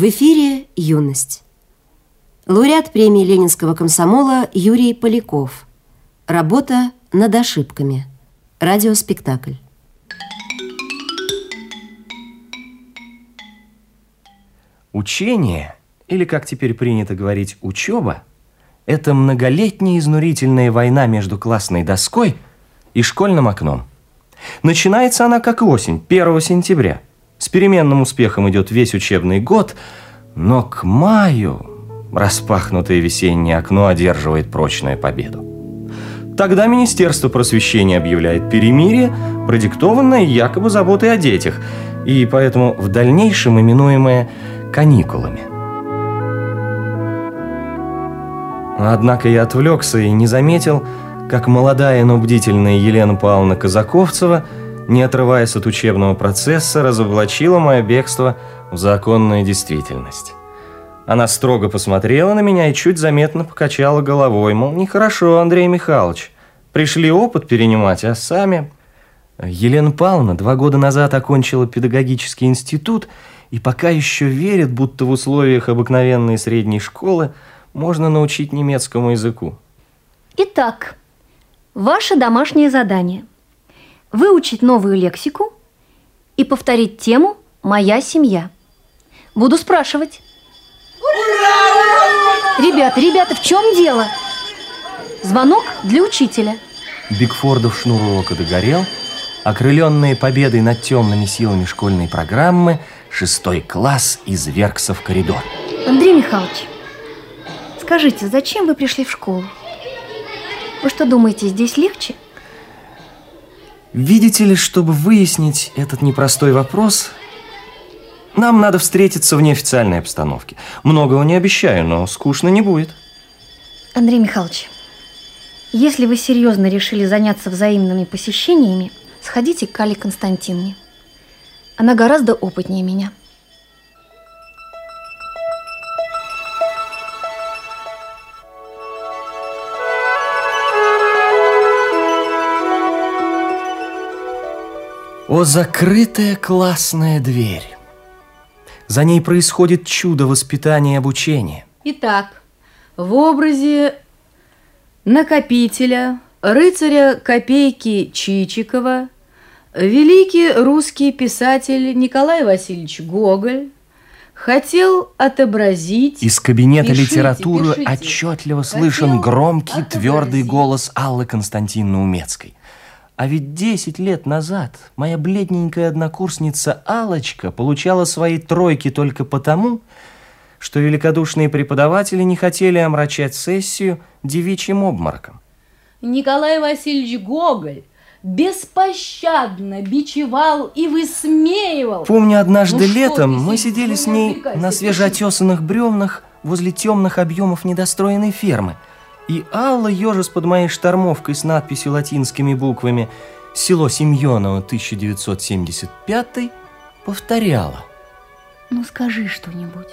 В эфире «Юность». Лауреат премии Ленинского комсомола Юрий Поляков. Работа над ошибками. Радиоспектакль. Учение, или, как теперь принято говорить, учеба, это многолетняя изнурительная война между классной доской и школьным окном. Начинается она как осень, 1 сентября. С переменным успехом идет весь учебный год, но к маю распахнутое весеннее окно одерживает прочную победу. Тогда Министерство просвещения объявляет перемирие, продиктованное якобы заботой о детях, и поэтому в дальнейшем именуемое каникулами. Однако я отвлекся и не заметил, как молодая, но бдительная Елена Павловна Казаковцева, не отрываясь от учебного процесса, разоблачила мое бегство в законную действительность. Она строго посмотрела на меня и чуть заметно покачала головой, мол, нехорошо, Андрей Михайлович. Пришли опыт перенимать, а сами... Елена Павловна два года назад окончила педагогический институт и пока еще верит, будто в условиях обыкновенной средней школы можно научить немецкому языку. Итак, ваше домашнее задание – выучить новую лексику и повторить тему «Моя семья». Буду спрашивать. Ура! Ребята, ребята, в чем дело? Звонок для учителя. Бигфордов шнур догорел, окрыленные победой над темными силами школьной программы, шестой класс извергся в коридор. Андрей Михайлович, скажите, зачем вы пришли в школу? Вы что думаете, здесь легче? Видите ли, чтобы выяснить этот непростой вопрос, нам надо встретиться в неофициальной обстановке. Многого не обещаю, но скучно не будет. Андрей Михайлович, если вы серьезно решили заняться взаимными посещениями, сходите к Кале Константиновне. Она гораздо опытнее меня. О, закрытая классная дверь! За ней происходит чудо воспитания и обучения. Итак, в образе накопителя, рыцаря копейки Чичикова, великий русский писатель Николай Васильевич Гоголь хотел отобразить... Из кабинета Пишите, литературы пишите. отчетливо слышен Хотел громкий, твердый отобразить. голос Аллы Константиновны Умецкой. А ведь 10 лет назад моя бледненькая однокурсница Алочка получала свои тройки только потому, что великодушные преподаватели не хотели омрачать сессию девичьим обмороком. Николай Васильевич Гоголь беспощадно бичевал и высмеивал. Помню, однажды Ну летом мы сидели Ну, с не ней на свежеотесанных бревнах возле темных объемов недостроенной фермы. И Алла, ежес под моей штормовкой с надписью латинскими буквами «Село Семеново, 1975», повторяла. Ну скажи что-нибудь.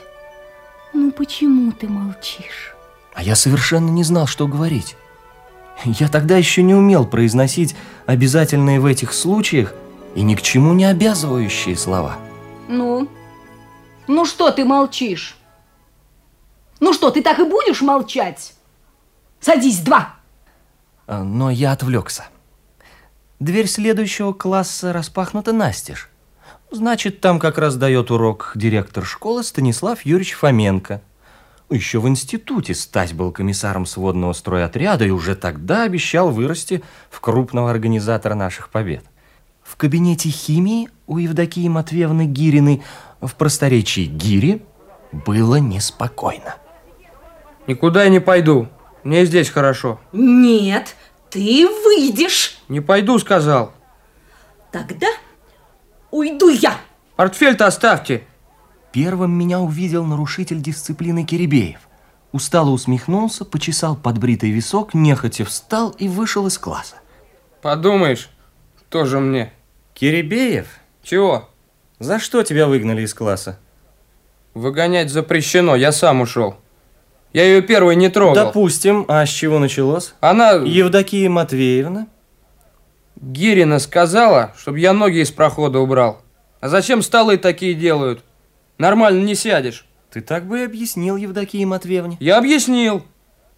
Ну почему ты молчишь? А я совершенно не знал, что говорить. Я тогда еще не умел произносить обязательные в этих случаях и ни к чему не обязывающие слова. Ну? Ну что ты молчишь? Ну что, ты так и будешь молчать? Садись, два. А, Но я отвлекся. Дверь следующего класса распахнута настежь. Значит, там как раз дает урок директор школы Станислав Юрьевич Фоменко. Еще в институте Стась был комиссаром сводного стройотряда и уже тогда обещал вырасти в крупного организатора наших побед. В кабинете химии у Евдокии Матвеевны Гириной в просторечии Гири было неспокойно. Никуда я не пойду. Мне здесь хорошо. Нет, ты выйдешь. Не пойду, сказал. Тогда уйду я. Портфель-то оставьте. Первым меня увидел нарушитель дисциплины Киребеев. Устало усмехнулся, почесал подбритый висок, нехотя встал и вышел из класса. Подумаешь, тоже мне. Киребеев, Чего? за что тебя выгнали из класса? Выгонять запрещено, я сам ушел. Я ее первой не трогал. Допустим, а с чего началось? Она, Евдокия Матвеевна? Гирина, сказала, чтобы я ноги из прохода убрал. А зачем столы такие делают? Нормально не сядешь. Ты так бы и объяснил Евдокии Матвеевне. Я объяснил.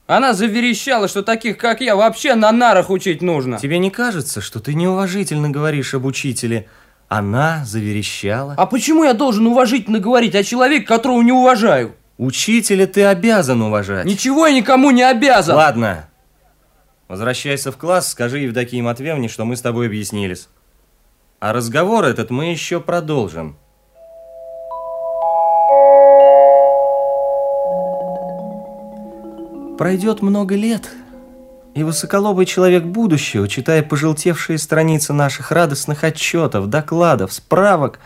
Она заверещала, что таких, как я, вообще на нарах учить нужно. Тебе не кажется, что ты неуважительно говоришь об учителе? Она заверещала. А почему я должен уважительно говорить о человеке, которого не уважаю? Учителя ты обязан уважать. Ничего я никому не обязан. Ладно. Возвращайся в класс, скажи Евдокии Матвеевне, что мы с тобой объяснились. А разговор этот мы еще продолжим. Пройдет много лет, и высоколобый человек будущего, читая пожелтевшие страницы наших радостных отчетов, докладов, справок,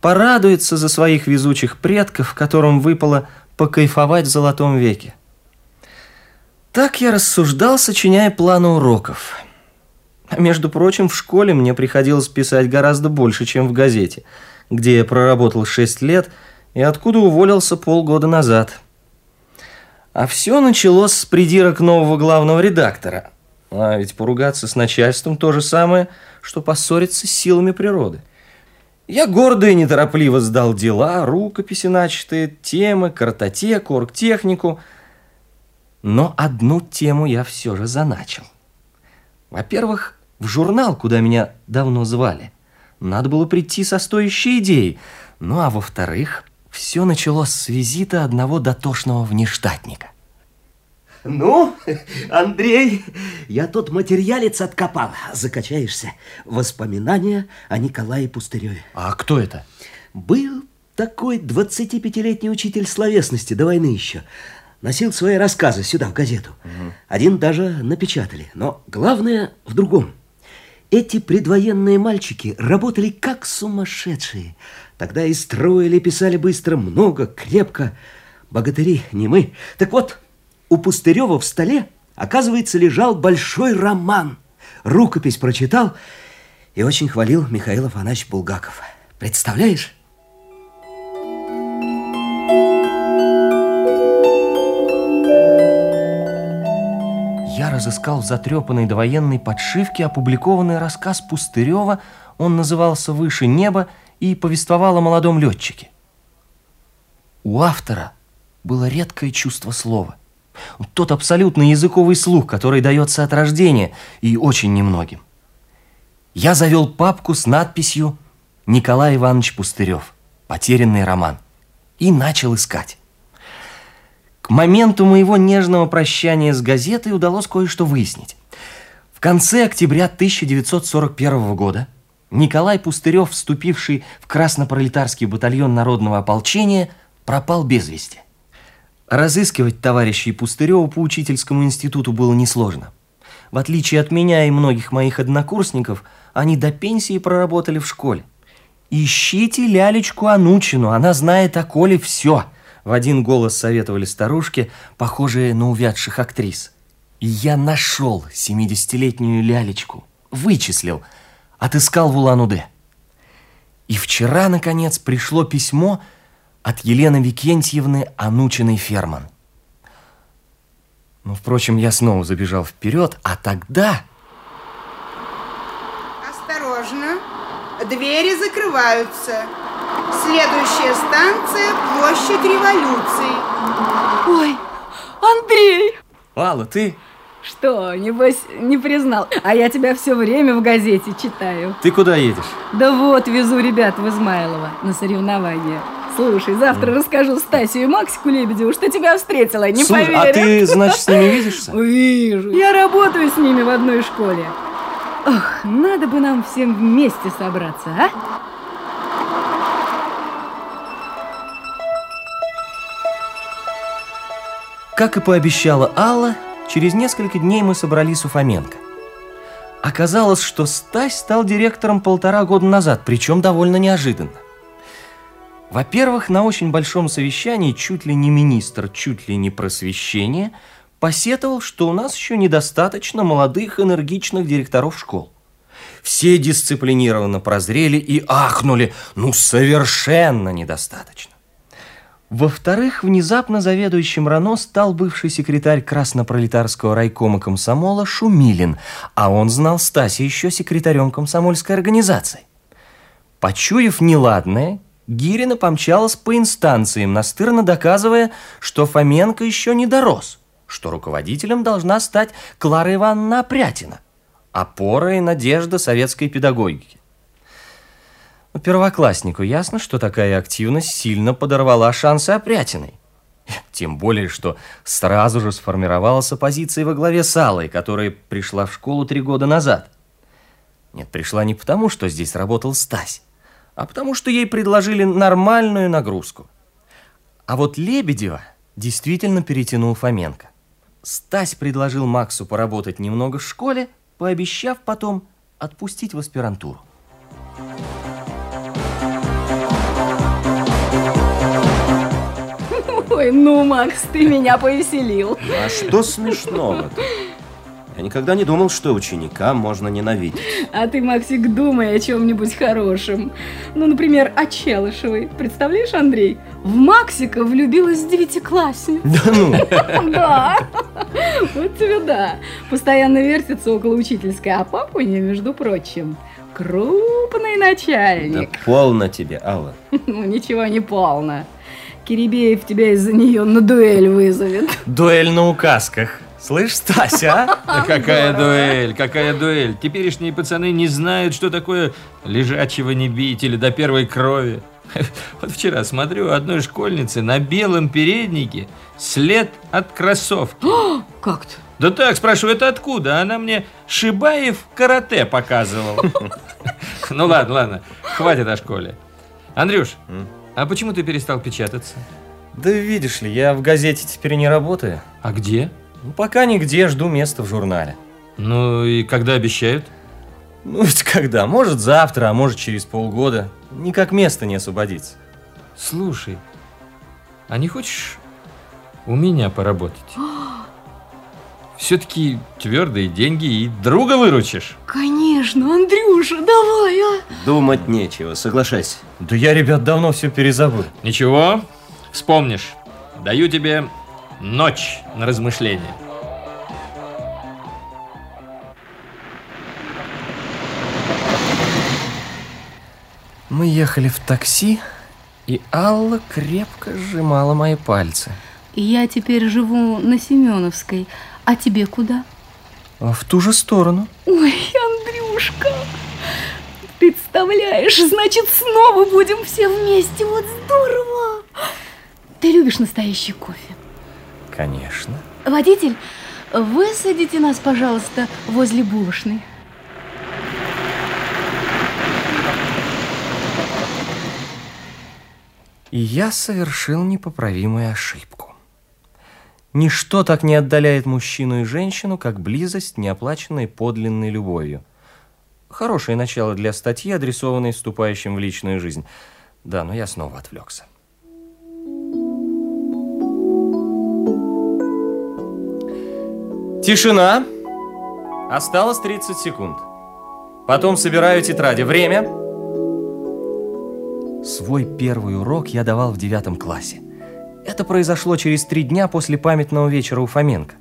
порадуется за своих везучих предков, которым выпало покайфовать в золотом веке. Так я рассуждал, сочиняя планы уроков. Между прочим, в школе мне приходилось писать гораздо больше, чем в газете, где я проработал 6 лет и откуда уволился полгода назад. А все началось с придирок нового главного редактора. А ведь поругаться с начальством то же самое, что поссориться с силами природы. Я гордо и неторопливо сдал дела, рукописи начатые, темы, картотеку, оргтехнику. Но одну тему я все же заначил. Во-первых, в журнал, куда меня давно звали, надо было прийти со стоящей идеей. Ну а во-вторых, все началось с визита одного дотошного внештатника. Ну, Андрей, я тут материалец откопал. Закачаешься. Воспоминания о Николае Пустыреве. А кто это? Был такой 25-летний учитель словесности до войны еще. Носил свои рассказы сюда, в газету. Угу. Один даже напечатали. Но главное в другом. Эти предвоенные мальчики работали как сумасшедшие. Тогда и строили, писали быстро, много, крепко. Богатыри не мы. Так вот, у Пустырева в столе, оказывается, лежал большой роман. Рукопись прочитал и очень хвалил Михаил Афанасьевич Булгаков. Представляешь? Я разыскал в затрепанной довоенной подшивке опубликованный рассказ Пустырева. Он назывался «Выше неба» и повествовал о молодом летчике. У автора было редкое чувство слова. Тот абсолютный языковый слух, который дается от рождения и очень немногим. Я завел папку с надписью «Николай Иванович Пустырев. Потерянный роман» и начал искать. К моменту моего нежного прощания с газетой удалось кое-что выяснить. В конце октября 1941 года Николай Пустырев, вступивший в Краснопролетарский батальон народного ополчения, пропал без вести. Разыскивать товарищей Пустырева по учительскому институту было несложно. В отличие от меня и многих моих однокурсников, они до пенсии проработали в школе. «Ищите лялечку Анучину, она знает о Коле все», в один голос советовали старушки, похожие на увядших актрис. И я нашел 70-летнюю лялечку, вычислил, отыскал в Улан-Удэ. И вчера, наконец, пришло письмо от Елены Викентьевны Анучиной Ферман. Ну, впрочем, я снова забежал вперед, а тогда... Осторожно, двери закрываются. Следующая станция – площадь революции. Ой, Андрей! Алла, ты? Что, небось, не признал? А я тебя все время в газете читаю. Ты куда едешь? Да вот, везу ребят в Измайлово на соревнования. Слушай, завтра mm. расскажу Стасю и Максику Лебедеву, что тебя встретила, не Слушай, поверят. а ты, значит, с ними видишься? Вижу. Я работаю с ними в одной школе. Ох, надо бы нам всем вместе собраться, а? Как и пообещала Алла, через несколько дней мы собрались у Фоменко. Оказалось, что Стась стал директором полтора года назад, причем довольно неожиданно. Во-первых, на очень большом совещании чуть ли не министр, чуть ли не просвещение посетовал, что у нас еще недостаточно молодых энергичных директоров школ. Все дисциплинированно прозрели и ахнули, ну совершенно недостаточно. Во-вторых, внезапно заведующим РАНО стал бывший секретарь Краснопролетарского райкома комсомола Шумилин, а он знал Стаси еще секретарем комсомольской организации. Почуяв неладное, Гирина помчалась по инстанциям, настырно доказывая, что Фоменко еще не дорос, что руководителем должна стать Клара Ивановна Опрятина, опора и надежда советской педагогики. Первокласснику ясно, что такая активность сильно подорвала шансы Опрятиной. Тем более, что сразу же сформировалась оппозиция во главе с Аллой, которая пришла в школу три года назад. Нет, пришла не потому, что здесь работал Стась, а потому что ей предложили нормальную нагрузку. А вот Лебедева действительно перетянул Фоменко. Стась предложил Максу поработать немного в школе, пообещав потом отпустить в аспирантуру. Ой, ну, Макс, ты меня повеселил. А что смешного-то? Я никогда не думал, что ученика можно ненавидеть. А ты, Максик, думай о чем-нибудь хорошем. Ну, например, о Челышевой. Представляешь, Андрей? В Максика влюбилась девятиклассница. Да ну! Да. Вот тебе да. Постоянно вертится около учительской, а папа у нее, между прочим, крупный Да начальник. полно тебе, Алла. Ну, ничего не полно. Кирибеев тебя из-за нее на дуэль вызовет. Дуэль на указках. Слышь, Стася, а? Да какая дуэль, какая дуэль. Теперешние пацаны не знают, что такое лежачего не бить или до первой крови. Вот вчера смотрю, у одной школьницы на белом переднике след от кроссовки. Как-то. Да так, спрашиваю, это откуда? Она мне Шибаев карате показывал. Ну ладно, ладно, хватит о школе. Андрюш, а почему ты перестал печататься? Да видишь ли, я в газете теперь не работаю. А где? Ну, пока нигде, жду места в журнале. Ну и когда обещают? Ну, ведь когда? Может, завтра, а может, через полгода. Никак место не освободится. Слушай, а не хочешь у меня поработать? Все-таки твердые деньги и друга выручишь. Конечно, Андрюша, давай, а! Думать нечего, соглашайся. Да я, ребят, давно все перезабыл. Ничего, вспомнишь. Даю тебе ночь на размышление. Мы ехали в такси, и Алла крепко сжимала мои пальцы. Я теперь живу на Семеновской. А тебе куда? А в ту же сторону. Ой, Андрюшка, представляешь, значит, снова будем все вместе. Вот здорово! Ты любишь настоящий кофе? Конечно. Водитель, высадите нас, пожалуйста, возле булочной. И я совершил непоправимую ошибку. Ничто так не отдаляет мужчину и женщину, как близость, неоплаченной подлинной любовью. Хорошее начало для статьи, адресованной вступающим в личную жизнь. Да, но я снова отвлекся. Тишина. Осталось 30 секунд. Потом собираю тетради. Время. Свой первый урок я давал в девятом классе. Это произошло через три дня после памятного вечера у Фоменко.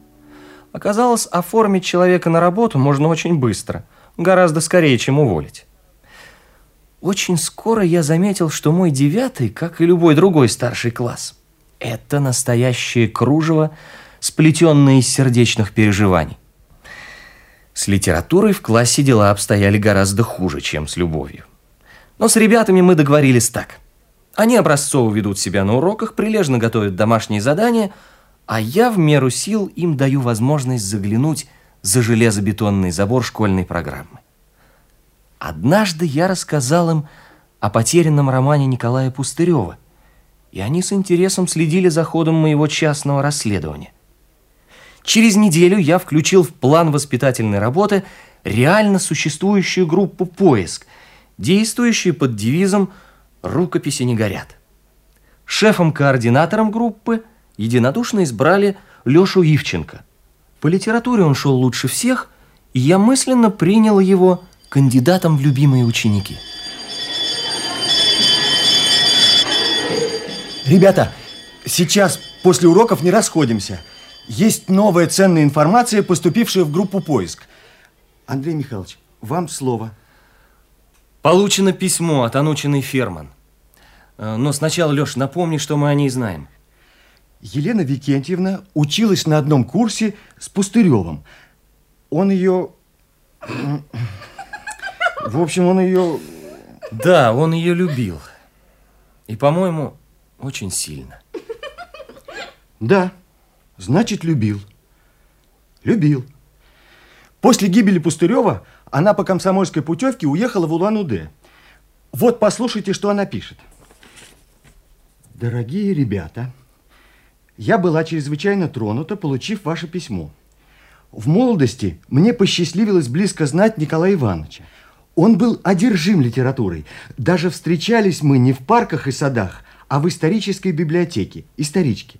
Оказалось, оформить человека на работу можно очень быстро, гораздо скорее, чем уволить. Очень скоро я заметил, что мой девятый, как и любой другой старший класс, это настоящее кружево, сплетенное из сердечных переживаний. С литературой в классе дела обстояли гораздо хуже, чем с любовью. Но с ребятами мы договорились так. Они образцово ведут себя на уроках, прилежно готовят домашние задания, а я в меру сил им даю возможность заглянуть за железобетонный забор школьной программы. Однажды я рассказал им о потерянном романе Николая Пустырева, и они с интересом следили за ходом моего частного расследования. Через неделю я включил в план воспитательной работы реально существующую группу «Поиск», действующую под девизом «Рукописи не горят». Шефом-координатором группы единодушно избрали Лешу Ивченко. По литературе он шел лучше всех, и я мысленно принял его кандидатом в любимые ученики. Ребята, сейчас после уроков не расходимся. Есть новая ценная информация, поступившая в группу «Поиск». Андрей Михайлович, вам слово. Получено письмо от Анучиной Ферман. Э, Но сначала, Леш, напомни, что мы о ней знаем. Елена Викентьевна училась на одном курсе с Пустыревым. Он ее... В общем, он ее... Да, он ее любил. И, по-моему, очень сильно. Да, значит, любил. Любил. После гибели Пустырева она по комсомольской путевке уехала в Улан-Удэ. Вот послушайте, что она пишет. Дорогие ребята, я была чрезвычайно тронута, получив ваше письмо. В молодости мне посчастливилось близко знать Николая Ивановича. Он был одержим литературой. Даже встречались мы не в парках и садах, а в исторической библиотеке, историчке.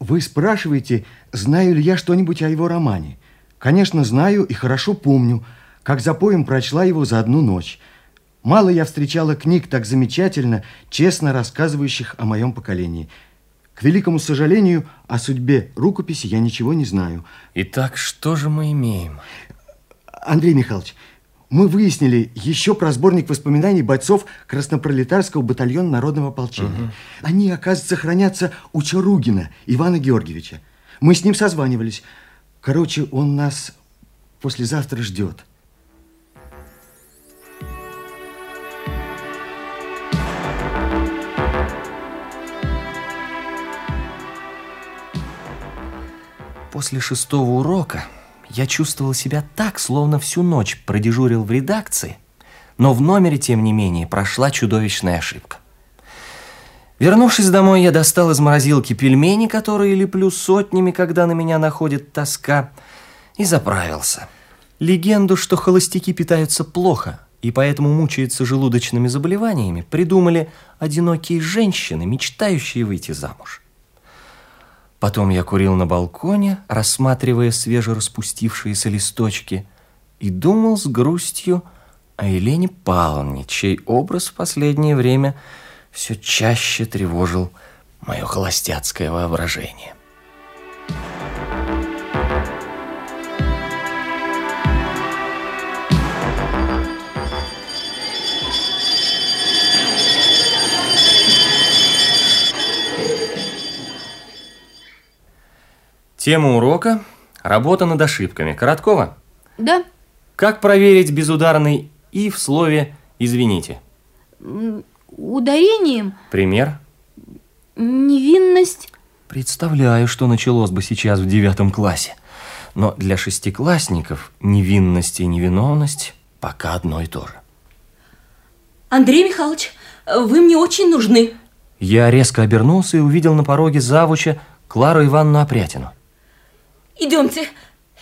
Вы спрашиваете, знаю ли я что-нибудь о его романе. Конечно, знаю и хорошо помню, как за поем прочла его за одну ночь. Мало я встречала книг так замечательно, честно рассказывающих о моем поколении. К великому сожалению, о судьбе рукописи я ничего не знаю. Итак, что же мы имеем? Андрей Михайлович, мы выяснили еще про сборник воспоминаний бойцов Краснопролетарского батальона народного ополчения. Они, оказывается, хранятся у Чаругина Ивана Георгиевича. Мы с ним созванивались. Короче, он нас послезавтра ждет. После шестого урока я чувствовал себя так, словно всю ночь продежурил в редакции, но в номере, тем не менее, прошла чудовищная ошибка. Вернувшись домой, я достал из морозилки пельмени, которые леплю сотнями, когда на меня находит тоска, и заправился. Легенду, что холостяки питаются плохо и поэтому мучаются желудочными заболеваниями, придумали одинокие женщины, мечтающие выйти замуж. Потом я курил на балконе, рассматривая свежераспустившиеся листочки, и думал с грустью о Елене Павловне, чей образ в последнее время все чаще тревожил мое холостяцкое воображение. Тема урока – работа над ошибками. Короткова? Да, Как проверить безударный «и» в слове «извините»? ударением Пример? невинность. Представляю, что началось бы сейчас в девятом классе. Но для шестиклассников невинность и невиновность пока одно и то же. Андрей Михайлович, вы мне очень нужны. Я резко обернулся и увидел на пороге завуча Клару Ивановну Опрятину. Идемте,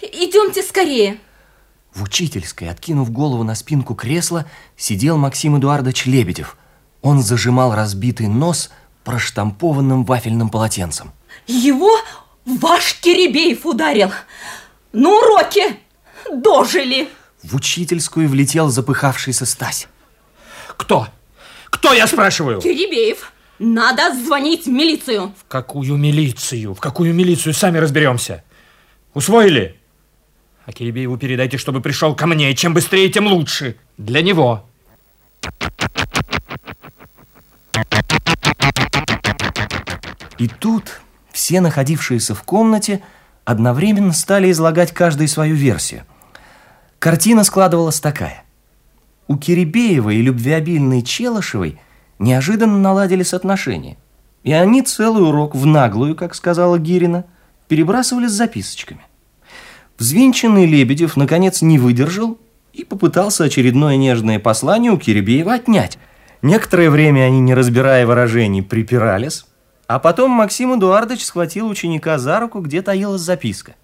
идемте скорее. В учительской, откинув голову на спинку кресла, сидел Максим Эдуардович Лебедев. Он зажимал разбитый нос проштампованным вафельным полотенцем. Его ваш Киребеев ударил. На уроке дожили. В учительскую влетел запыхавшийся Стась. Кто? Кто, я спрашиваю? Киребеев, надо звонить в милицию. В какую милицию? В какую милицию? Сами разберемся. Усвоили? А Киребееву передайте, чтобы пришел ко мне. Чем быстрее, тем лучше. Для него. И тут все находившиеся в комнате одновременно стали излагать каждый свою версию. Картина складывалась такая. У Киребеева и любвеобильной Челышевой неожиданно наладились отношения. И они целый урок в наглую, как сказала Гирина, перебрасывались записочками. Взвинченный Лебедев, наконец, не выдержал и попытался очередное нежное послание у Киребеева отнять. Некоторое время они, не разбирая выражений, припирались, а потом Максим Эдуардович схватил ученика за руку, где таилась записка.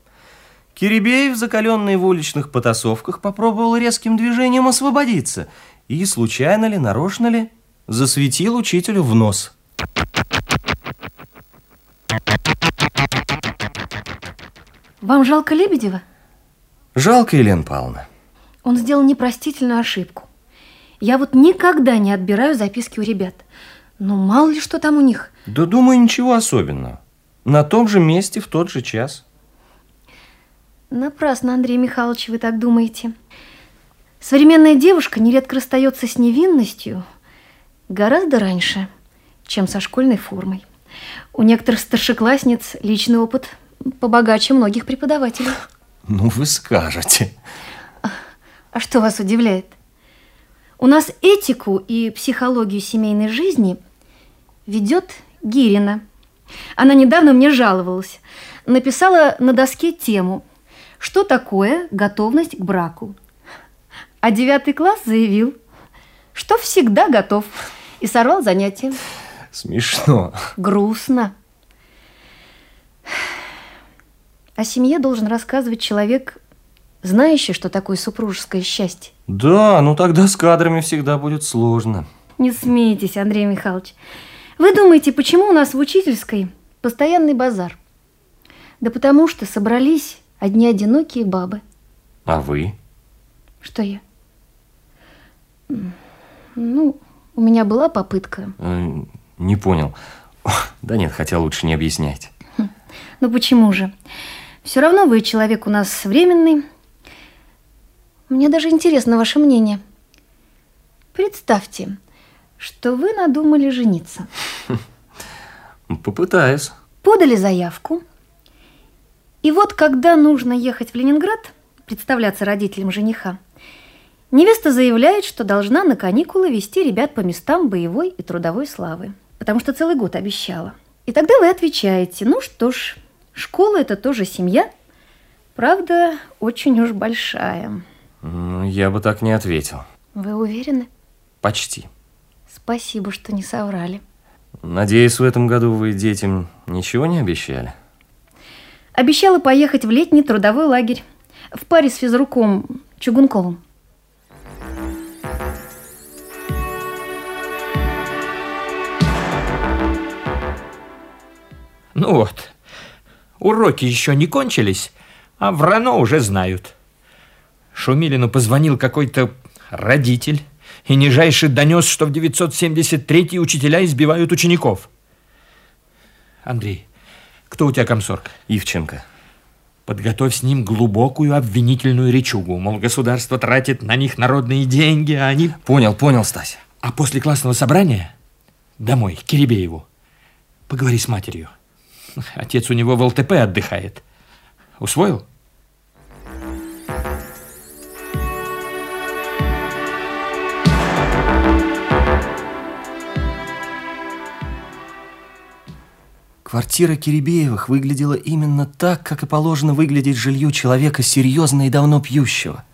Киребеев, закаленный в уличных потасовках, попробовал резким движением освободиться и, случайно ли, нарочно ли, засветил учителю в нос. Вам жалко Лебедева? Жалко, Елена Павловна. Он сделал непростительную ошибку. Я вот никогда не отбираю записки у ребят. Ну, мало ли что там у них. Да думаю, ничего особенного. На том же месте в тот же час. Напрасно, Андрей Михайлович, вы так думаете. Современная девушка нередко расстается с невинностью гораздо раньше, чем со школьной формой. У некоторых старшеклассниц личный опыт побогаче многих преподавателей. Ну, вы скажете. А что вас удивляет? У нас этику и психологию семейной жизни ведет Гирина. Она недавно мне жаловалась. Написала на доске тему «Что такое готовность к браку?». А девятый класс заявил, что всегда готов и сорвал занятие. Смешно. Грустно. О семье должен рассказывать человек, знающий, что такое супружеское счастье. Да, ну тогда с кадрами всегда будет сложно. Не смейтесь, Андрей Михайлович. Вы думаете, почему у нас в учительской постоянный базар? Да потому что собрались одни одинокие бабы. А вы? Что я? Ну, у меня была попытка. Э, не понял. Да нет, хотя лучше не объяснять. Ну почему же? Все равно вы человек у нас временный. Мне даже интересно ваше мнение. Представьте, что вы надумали жениться. Попытаюсь. Подали заявку. И вот когда нужно ехать в Ленинград, представляться родителям жениха, невеста заявляет, что должна на каникулы вести ребят по местам боевой и трудовой славы, потому что целый год обещала. И тогда вы отвечаете, ну что ж, школа – это тоже семья, правда, очень уж большая. Я бы так не ответил. Вы уверены? Почти. Спасибо, что не соврали. Надеюсь, в этом году вы детям ничего не обещали? Обещала поехать в летний трудовой лагерь в паре с физруком Чугунковым. Ну вот, уроки еще не кончились, а Врано уже знают. Шумилину позвонил какой-то родитель и нижайше донес, что в 973 учителя избивают учеников. Андрей, кто у тебя комсорг? Ивченко. Подготовь с ним глубокую обвинительную речугу. Мол, государство тратит на них народные деньги, а они... Понял, понял, Стась. А после классного собрания домой, к Киребееву. Поговори с матерью. Отец у него в ЛТП отдыхает. Усвоил? Квартира Киребеевых выглядела именно так, как и положено выглядеть жилью человека серьезно и давно пьющего.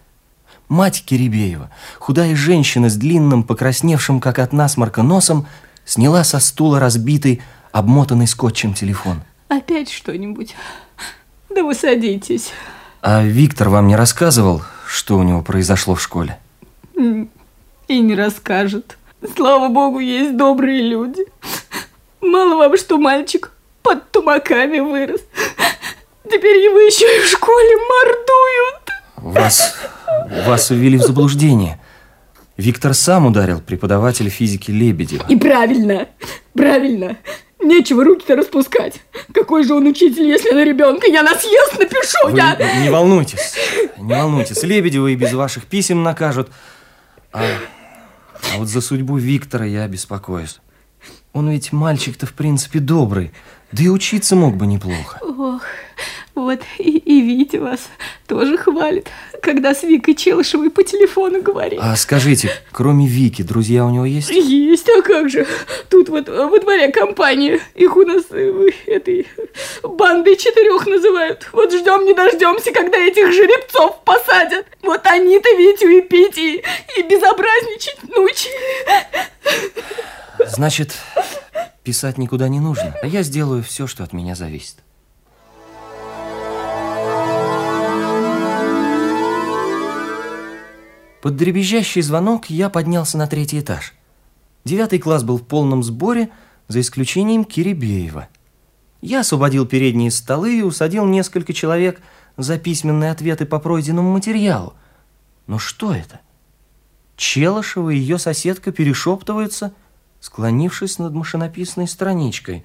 Мать Киребеева, худая женщина с длинным, покрасневшим, как от насморка, носом, сняла со стула разбитый, обмотанный скотчем телефон. Опять что-нибудь? Да вы садитесь. А Виктор вам не рассказывал, что у него произошло в школе? И не расскажет. Слава богу, есть добрые люди. Мало вам, что мальчик под тумаками вырос. Теперь его еще и в школе мордуют. Вас, вас ввели в заблуждение. Виктор сам ударил преподавателя физики Лебедева. И правильно, правильно. Нечего руки-то распускать. Какой же он учитель, если на ребенка? Я на съезд напишу, Вы я... не волнуйтесь, не волнуйтесь. Лебедева и без ваших писем накажут. А, а вот за судьбу Виктора я беспокоюсь. Он ведь мальчик-то, в принципе, добрый. Да и учиться мог бы неплохо. Ох, вот и, и Витя вас тоже хвалит, когда с Викой Челышевой по телефону говорит. А скажите, кроме Вики, друзья у него есть? Есть, а как же? Тут вот во дворе компания. Их у нас э, этой бандой четырех называют. Вот ждем не дождемся, когда этих жеребцов посадят. Вот они-то Витю и пить, и, и безобразничать научили. Значит, писать никуда не нужно. А я сделаю все, что от меня зависит. Под дребезжащий звонок я поднялся на третий этаж. Девятый класс был в полном сборе, за исключением Киребеева. Я освободил передние столы и усадил несколько человек за письменные ответы по пройденному материалу. Но что это? Челышева и ее соседка перешептываются, склонившись над машинописной страничкой.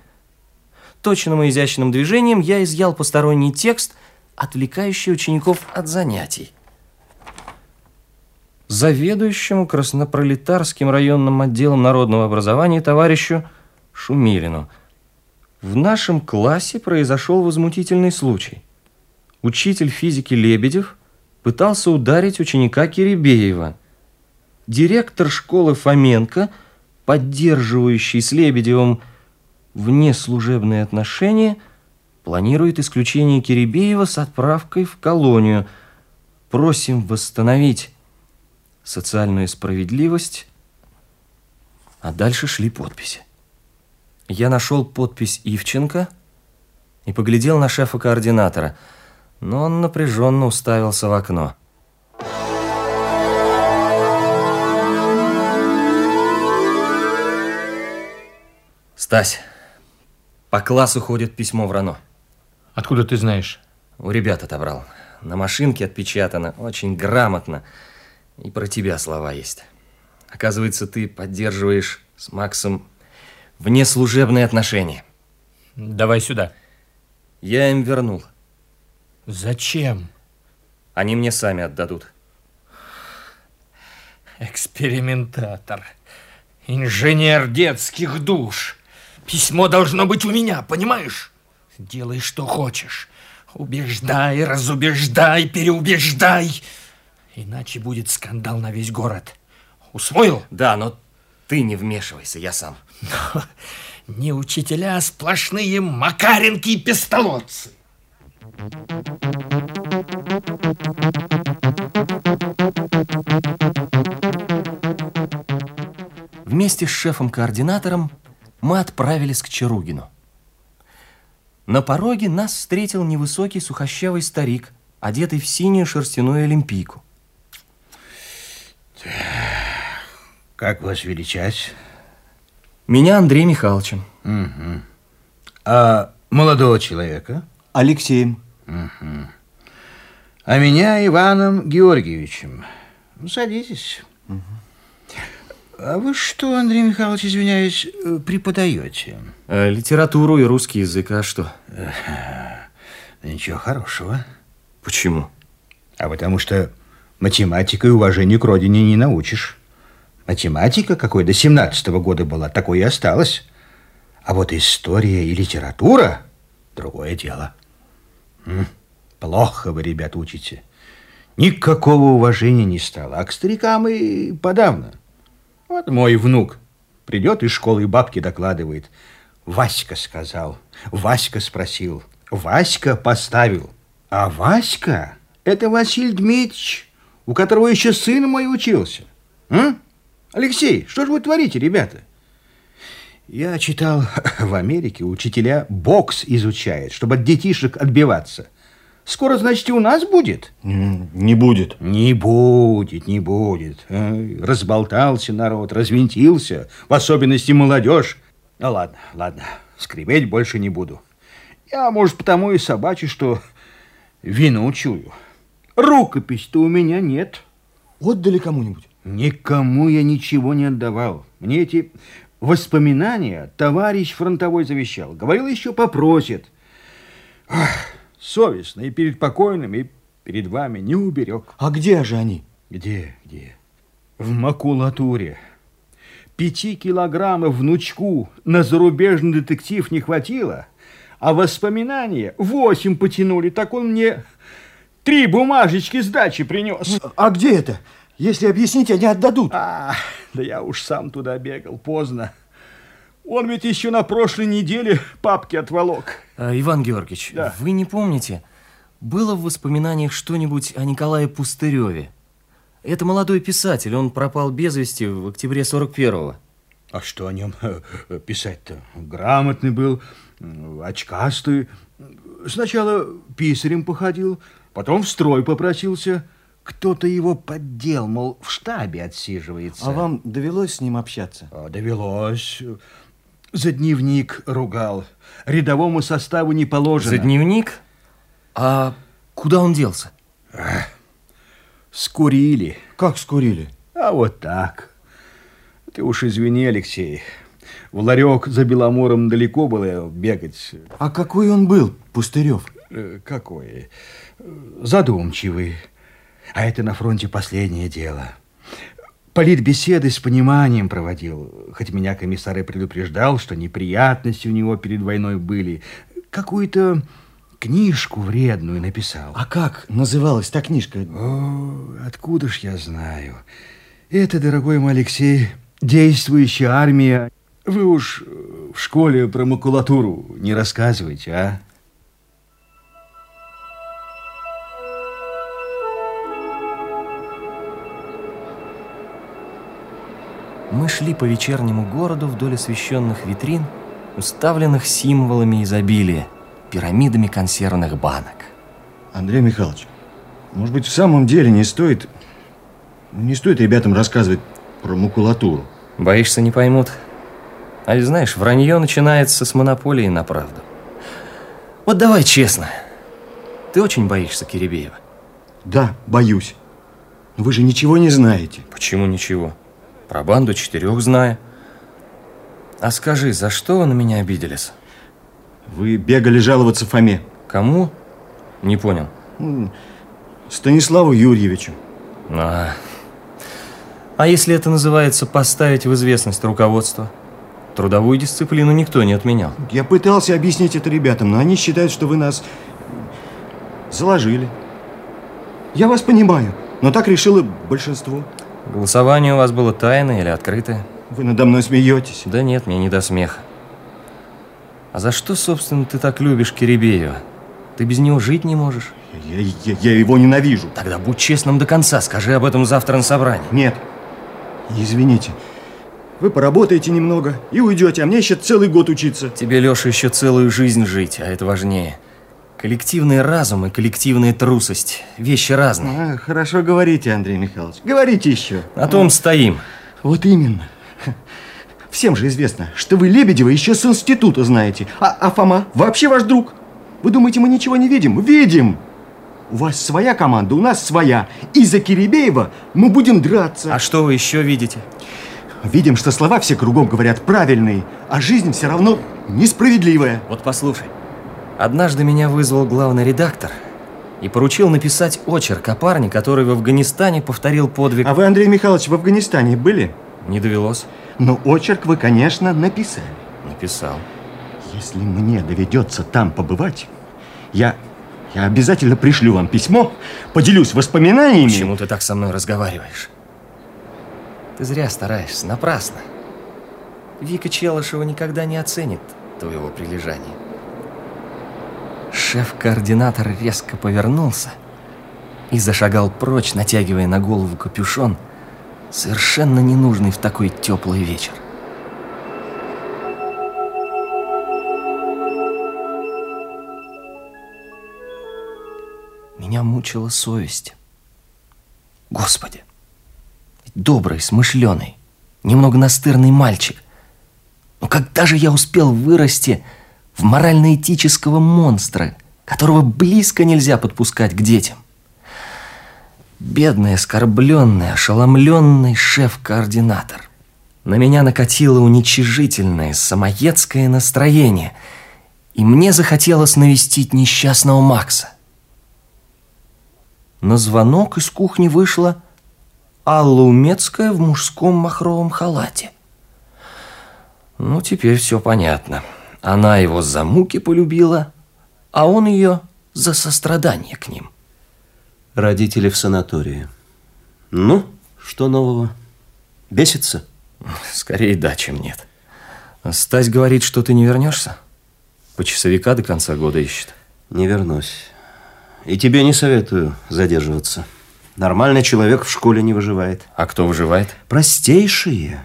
Точным и изящным движением я изъял посторонний текст, отвлекающий учеников от занятий. Заведующему краснопролетарским районным отделом народного образования товарищу Шумилину. В нашем классе произошел возмутительный случай. Учитель физики Лебедев пытался ударить ученика Киребеева. Директор школы Фоменко, поддерживающий с Лебедевым внеслужебные отношения, планирует исключение Киребеева с отправкой в колонию. Просим восстановить социальную справедливость. А дальше шли подписи. Я нашел подпись Ивченко и поглядел на шефа-координатора, но он напряженно уставился в окно. Стась, по классу ходит письмо в Рано. Откуда ты знаешь? У ребят отобрал. На машинке отпечатано, очень грамотно. И про тебя слова есть. Оказывается, ты поддерживаешь с Максом внеслужебные отношения. Давай сюда. Я им вернул. Зачем? Они мне сами отдадут. Экспериментатор. Инженер детских душ. Письмо должно быть у меня, понимаешь? Делай, что хочешь. Убеждай, разубеждай, переубеждай. Иначе будет скандал на весь город. Усвоил? Да, но ты не вмешивайся, я сам. Но не учителя, а сплошные макаренки и пестолотцы. Вместе с шефом-координатором мы отправились к Чаругину. На пороге нас встретил невысокий сухощавый старик, одетый в синюю шерстяную олимпийку. Как вас величать? Меня Андрей Михайловичем. Угу. А молодого человека? Алексеем. Угу. А меня Иваном Георгиевичем. Ну, садитесь. Угу. А вы что, Андрей Михайлович, извиняюсь, э, преподаете? Э, литературу и русский язык, а что? Ничего хорошего. Почему? А потому что математикой уважение к родине не научишь. Математика, какой до 17 -го года была, такой и осталась. А вот история и литература – другое дело. М плохо вы, ребят, учите. Никакого уважения не стало, а к старикам и подавно. Вот мой внук придет из школы и бабки докладывает. Васька сказал, Васька спросил, Васька поставил. А Васька – это Василий Дмитриевич, у которого еще сын мой учился. М? Алексей, что же вы творите, ребята? Я читал, в Америке учителя бокс изучают, чтобы от детишек отбиваться. Скоро, значит, и у нас будет? Не будет. Не будет, не будет. Разболтался народ, развинтился, в особенности молодежь. Ну ладно, ладно, скребеть больше не буду. Я, может, потому и собачий, что вину чую. Рукопись-то у меня нет. Отдали кому-нибудь? Никому я ничего не отдавал. Мне эти воспоминания товарищ фронтовой завещал. Говорил, еще попросит. Ах, совестно и перед покойным, и перед вами не уберег. А где же они? Где, где? В макулатуре. Пяти килограммов внучку на зарубежный детектив не хватило, а воспоминания восемь потянули. Так он мне три бумажечки сдачи принес. А где это? Если объяснить, они отдадут. А, да я уж сам туда бегал, поздно. Он ведь еще на прошлой неделе папки отволок. А, Иван Георгиевич, Да. вы не помните, было в воспоминаниях что-нибудь о Николае Пустыреве? Это молодой писатель, он пропал без вести в октябре 41-го. А что о нем писать-то? Грамотный был, очкастый. Сначала писарем походил, потом в строй попросился. Кто-то его поддел, мол, в штабе отсиживается. А вам довелось с ним общаться? А, Довелось. За дневник ругал. Рядовому составу не положено. За дневник? А куда он делся? Скурили. Как скурили? А вот так. Ты уж извини, Алексей. В ларек за Беломором далеко было бегать. А какой он был, Пустырев? Э, Какой? Задумчивый. А это на фронте последнее дело. политбеседы с пониманием проводил, хоть меня комиссар и предупреждал, что неприятности у него перед войной были. Какую-то книжку вредную написал. А как называлась та книжка? О, откуда ж я знаю? Это, дорогой мой Алексей, действующая армия. Вы уж в школе про макулатуру не рассказывайте, а? Мы шли по вечернему городу вдоль освещенных витрин, уставленных символами изобилия, пирамидами консервных банок. Андрей Михайлович, может быть, в самом деле не стоит... Не стоит ребятам рассказывать про макулатуру. Боишься, не поймут? А ведь знаешь, вранье начинается с монополии на правду. Вот давай честно. Ты очень боишься Киребеева? Да, боюсь. Но вы же ничего не знаете. Почему ничего? Про банду четырех знаю. А скажи, за что вы на меня обиделись? Вы бегали жаловаться Фоме. Кому? Не понял. Станиславу Юрьевичу. А, а если это называется поставить в известность руководство? Трудовую дисциплину никто не отменял. Я пытался объяснить это ребятам, но они считают, что вы нас заложили. Я вас понимаю, но так решило большинство. Голосование у вас было тайное или открытое? Вы надо мной смеетесь. Да нет, мне не до смеха. А за что, собственно, ты так любишь Киребеева? Ты без него жить не можешь? Я, я, я его ненавижу. Тогда будь честным до конца, скажи об этом завтра на собрании. Нет. Извините. Вы поработаете немного и уйдете, а мне еще целый год учиться. Тебе, Леша, еще целую жизнь жить, а это важнее. Коллективный разум и коллективная трусость – вещи разные. А, хорошо говорите, Андрей Михайлович. Говорите еще. На том стоим. Вот именно. Всем же известно, что вы Лебедева еще с института знаете. А, а Фома вообще ваш друг. Вы думаете, мы ничего не видим? Видим! У вас своя команда, у нас своя. И за Киребеева мы будем драться. А что вы еще видите? Видим, что слова все кругом говорят правильные, а жизнь все равно несправедливая. Вот послушай. Однажды меня вызвал главный редактор и поручил написать очерк о парне, который в Афганистане повторил подвиг... А вы, Андрей Михайлович, в Афганистане были? Не довелось. Но очерк вы, конечно, написали. Написал. Если мне доведется там побывать, я, я обязательно пришлю вам письмо, поделюсь воспоминаниями. Почему ты так со мной разговариваешь? Ты зря стараешься, напрасно. Вика Челышева никогда не оценит твоего прилежания. Шеф-координатор резко повернулся и зашагал прочь, натягивая на голову капюшон, совершенно ненужный в такой теплый вечер. Меня мучила совесть. Господи, добрый, смышленый, немного настырный мальчик. Но когда же я успел вырасти в морально-этического монстра, которого близко нельзя подпускать к детям? Бедный, оскорбленный, ошеломленный шеф-координатор. На меня накатило уничижительное, самоедское настроение, и мне захотелось навестить несчастного Макса. На звонок из кухни вышла Алла Умецкая в мужском махровом халате. Ну, теперь все понятно. Она его за муки полюбила, а он ее за сострадание к ним. Родители в санатории. Ну, что нового? Бесится? Скорее да, чем нет. Стась говорит, что ты не вернешься. Почасовика до конца года ищет. Не вернусь. И тебе не советую задерживаться. Нормальный человек в школе не выживает. А кто выживает? Простейшие.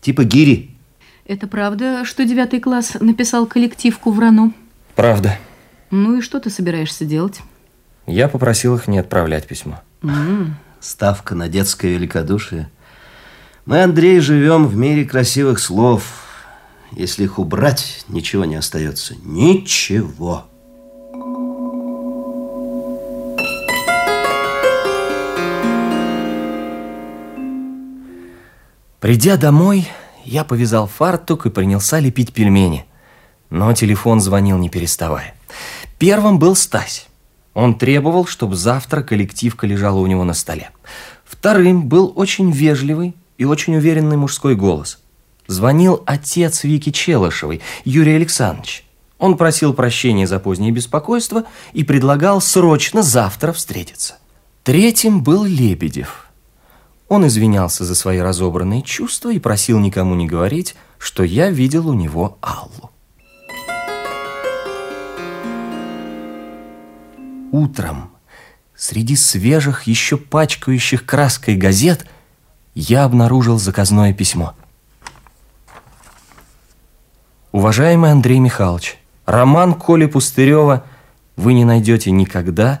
Типа гири. Это правда, что девятый класс написал коллективку в РАНу? Правда. Ну и что ты собираешься делать? Я попросил их не отправлять письмо. М, Ставка на детское великодушие. Мы, Андрей, живем в мире красивых слов. Если их убрать, ничего не остается. Ничего. Придя домой, я повязал фартук и принялся лепить пельмени. Но телефон звонил не переставая. Первым был Стась. Он требовал, чтобы завтра коллективка лежала у него на столе. Вторым был очень вежливый и очень уверенный мужской голос. Звонил отец Вики Челышевой, Юрий Александрович. Он просил прощения за позднее беспокойство и предлагал срочно завтра встретиться. Третьим был Лебедев. Он извинялся за свои разобранные чувства и просил никому не говорить, что я видел у него Аллу. Утром, среди свежих, еще пачкающих краской газет, я обнаружил заказное письмо. Уважаемый Андрей Михайлович, роман Коли Пустырева вы не найдете никогда.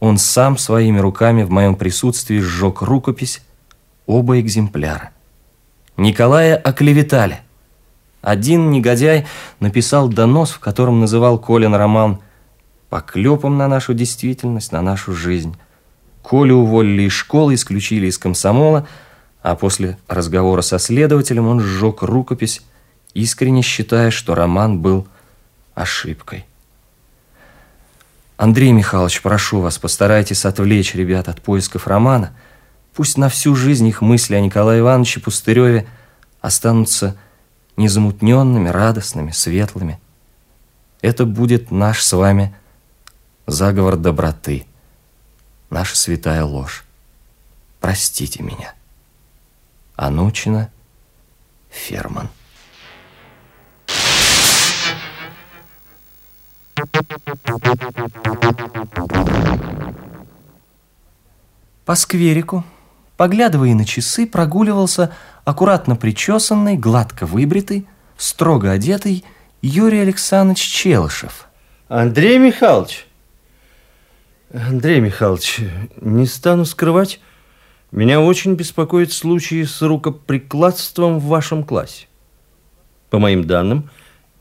Он сам своими руками в моем присутствии сжег рукопись, оба экземпляра. Николая оклеветали. Один негодяй написал донос, в котором называл Колин роман поклепом на нашу действительность, на нашу жизнь. Колю уволили из школы, исключили из комсомола, а после разговора со следователем он сжег рукопись, искренне считая, что роман был ошибкой. Андрей Михайлович, прошу вас, постарайтесь отвлечь ребят от поисков романа. Пусть на всю жизнь их мысли о Николае Ивановиче Пустыреве останутся незамутненными, радостными, светлыми. Это будет наш с вами заговор доброты, наша святая ложь. Простите меня. Анучина Ферман. По скверику, поглядывая на часы, прогуливался аккуратно причесанный, гладко выбритый, строго одетый Юрий Александрович Челышев. Андрей Михайлович, Андрей Михайлович, не стану скрывать, меня очень беспокоит случай с рукоприкладством в вашем классе. По моим данным,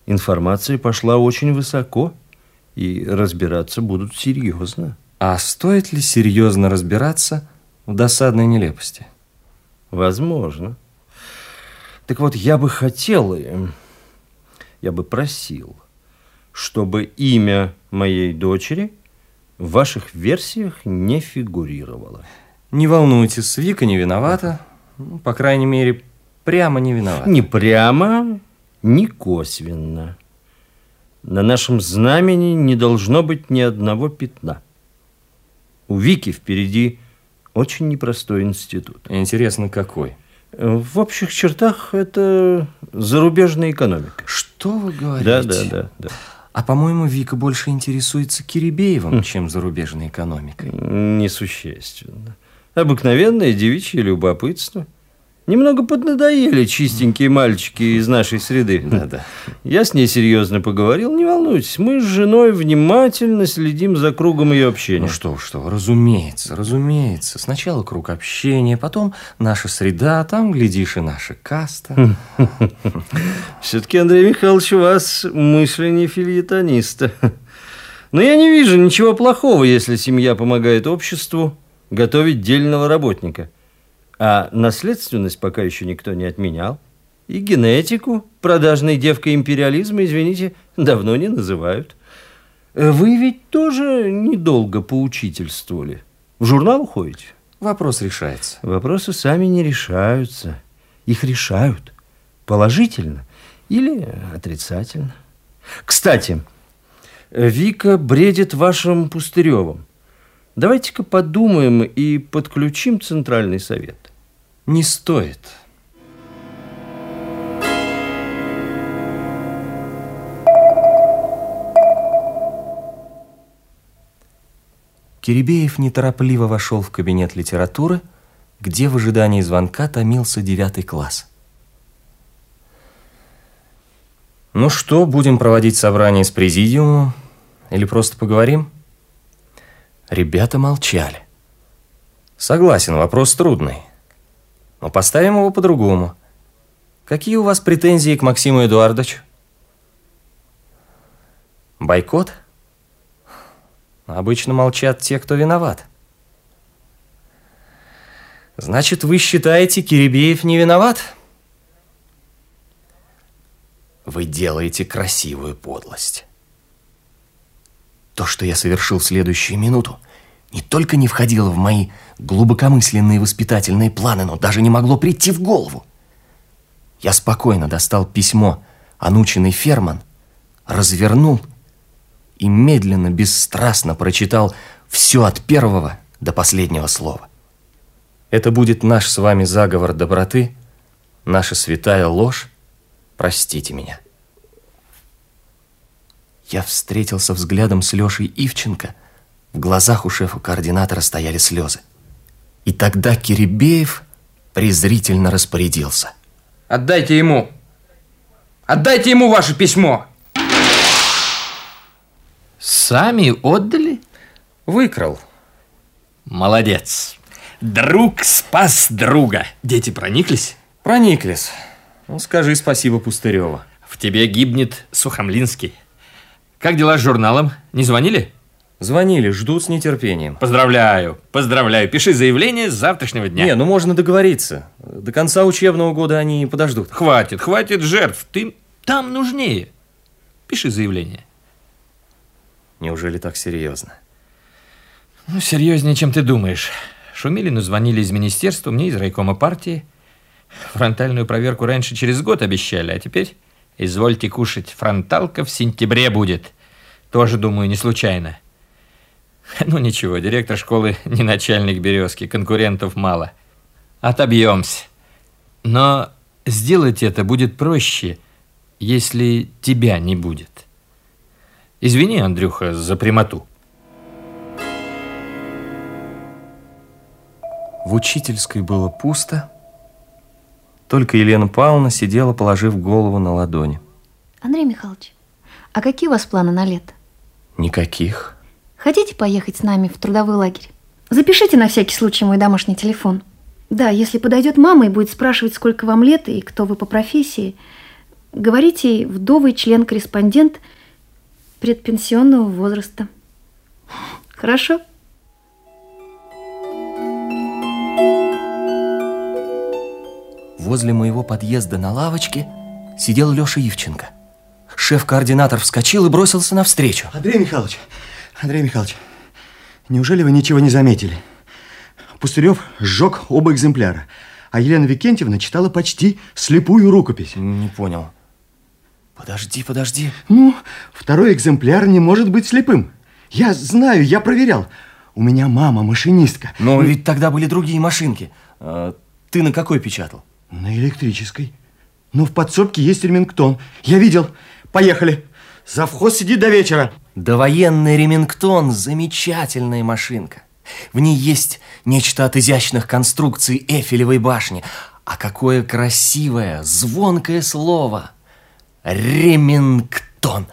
информация пошла очень высоко, и разбираться будут серьезно. А стоит ли серьезно разбираться в досадной нелепости? Возможно. Так вот, я бы хотел, эм, я бы просил, чтобы имя моей дочери – в ваших версиях не фигурировало. Не волнуйтесь, Вика не виновата. Ну, по крайней мере, прямо не виновата. Не прямо, не косвенно. На нашем знамени не должно быть ни одного пятна. У Вики впереди очень непростой институт. Интересно, какой? В общих чертах это зарубежная экономика. Что вы говорите? Да, да, да. да. А, по-моему, Вика больше интересуется Кирибеевым, хм. чем зарубежной экономикой. Несущественно. Обыкновенное девичье любопытство – Немного поднадоели чистенькие мальчики из нашей среды. Да-да. Я с ней серьезно поговорил. Не волнуйтесь, мы с женой внимательно следим за кругом ее общения. Ну что, что, разумеется, разумеется. Сначала круг общения, потом наша среда, там, глядишь, и наша каста. Все-таки, Андрей Михайлович, у вас мысли не фильетониста. Но я не вижу ничего плохого, если семья помогает обществу готовить дельного работника – а наследственность пока еще никто не отменял. И генетику продажной девкой империализма, извините, давно не называют. Вы ведь тоже недолго поучительствовали. В журнал уходите? Вопрос решается. Вопросы сами не решаются. Их решают положительно или отрицательно. Кстати, Вика бредит вашим Пустыревым. Давайте-ка подумаем и подключим Центральный совет не стоит. Кирибеев неторопливо вошел в кабинет литературы, где в ожидании звонка томился девятый класс. Ну что, будем проводить собрание с президиумом или просто поговорим? Ребята молчали. Согласен, вопрос трудный. Но поставим его по-другому. Какие у вас претензии к Максиму Эдуардовичу? Бойкот? Обычно молчат те, кто виноват. Значит, вы считаете, Кирибеев не виноват? Вы делаете красивую подлость. То, что я совершил в следующую минуту, не только не входило в мои глубокомысленные воспитательные планы, но даже не могло прийти в голову. Я спокойно достал письмо, анученный Ферман, развернул и медленно, бесстрастно прочитал все от первого до последнего слова. Это будет наш с вами заговор доброты, наша святая ложь. Простите меня. Я встретился взглядом с Лешей Ивченко. В глазах у шефа-координатора стояли слезы. И тогда Кирибеев презрительно распорядился. Отдайте ему. Отдайте ему ваше письмо. Сами отдали? Выкрал. Молодец. Друг спас друга. Дети прониклись? Прониклись. Ну, скажи спасибо Пустырева. В тебе гибнет Сухомлинский. Как дела с журналом? Не звонили? Звонили, ждут с нетерпением. Поздравляю, поздравляю. Пиши заявление с завтрашнего дня. Не, ну можно договориться. До конца учебного года они подождут. Хватит, хватит жертв. Ты там нужнее. Пиши заявление. Неужели так серьезно? Ну, серьезнее, чем ты думаешь. Шумилину звонили из министерства, мне из райкома партии. Фронтальную проверку раньше через год обещали, а теперь, извольте кушать, фронталка в сентябре будет. Тоже, думаю, не случайно. Ну ничего, директор школы не начальник березки, конкурентов мало. Отобьемся. Но сделать это будет проще, если тебя не будет. Извини, Андрюха, за прямоту. В учительской было пусто. Только Елена Павловна сидела, положив голову на ладони. Андрей Михайлович, а какие у вас планы на лето? Никаких. Хотите поехать с нами в трудовой лагерь? Запишите на всякий случай мой домашний телефон. Да, если подойдет мама и будет спрашивать, сколько вам лет и кто вы по профессии, говорите вдовый член-корреспондент предпенсионного возраста. Хорошо? Возле моего подъезда на лавочке сидел Леша Ивченко. Шеф-координатор вскочил и бросился навстречу. Андрей Михайлович, Андрей Михайлович, неужели вы ничего не заметили? Пустырев сжег оба экземпляра, а Елена Викентьевна читала почти слепую рукопись. Не понял. Подожди, подожди. Ну, второй экземпляр не может быть слепым. Я знаю, я проверял. У меня мама машинистка. Но ведь тогда были другие машинки. А, ты на какой печатал? На электрической. Но в подсобке есть ремингтон. Я видел. Поехали. Завхоз сидит до вечера. Довоенный ремингтон – замечательная машинка. В ней есть нечто от изящных конструкций Эфелевой башни. А какое красивое, звонкое слово – ремингтон.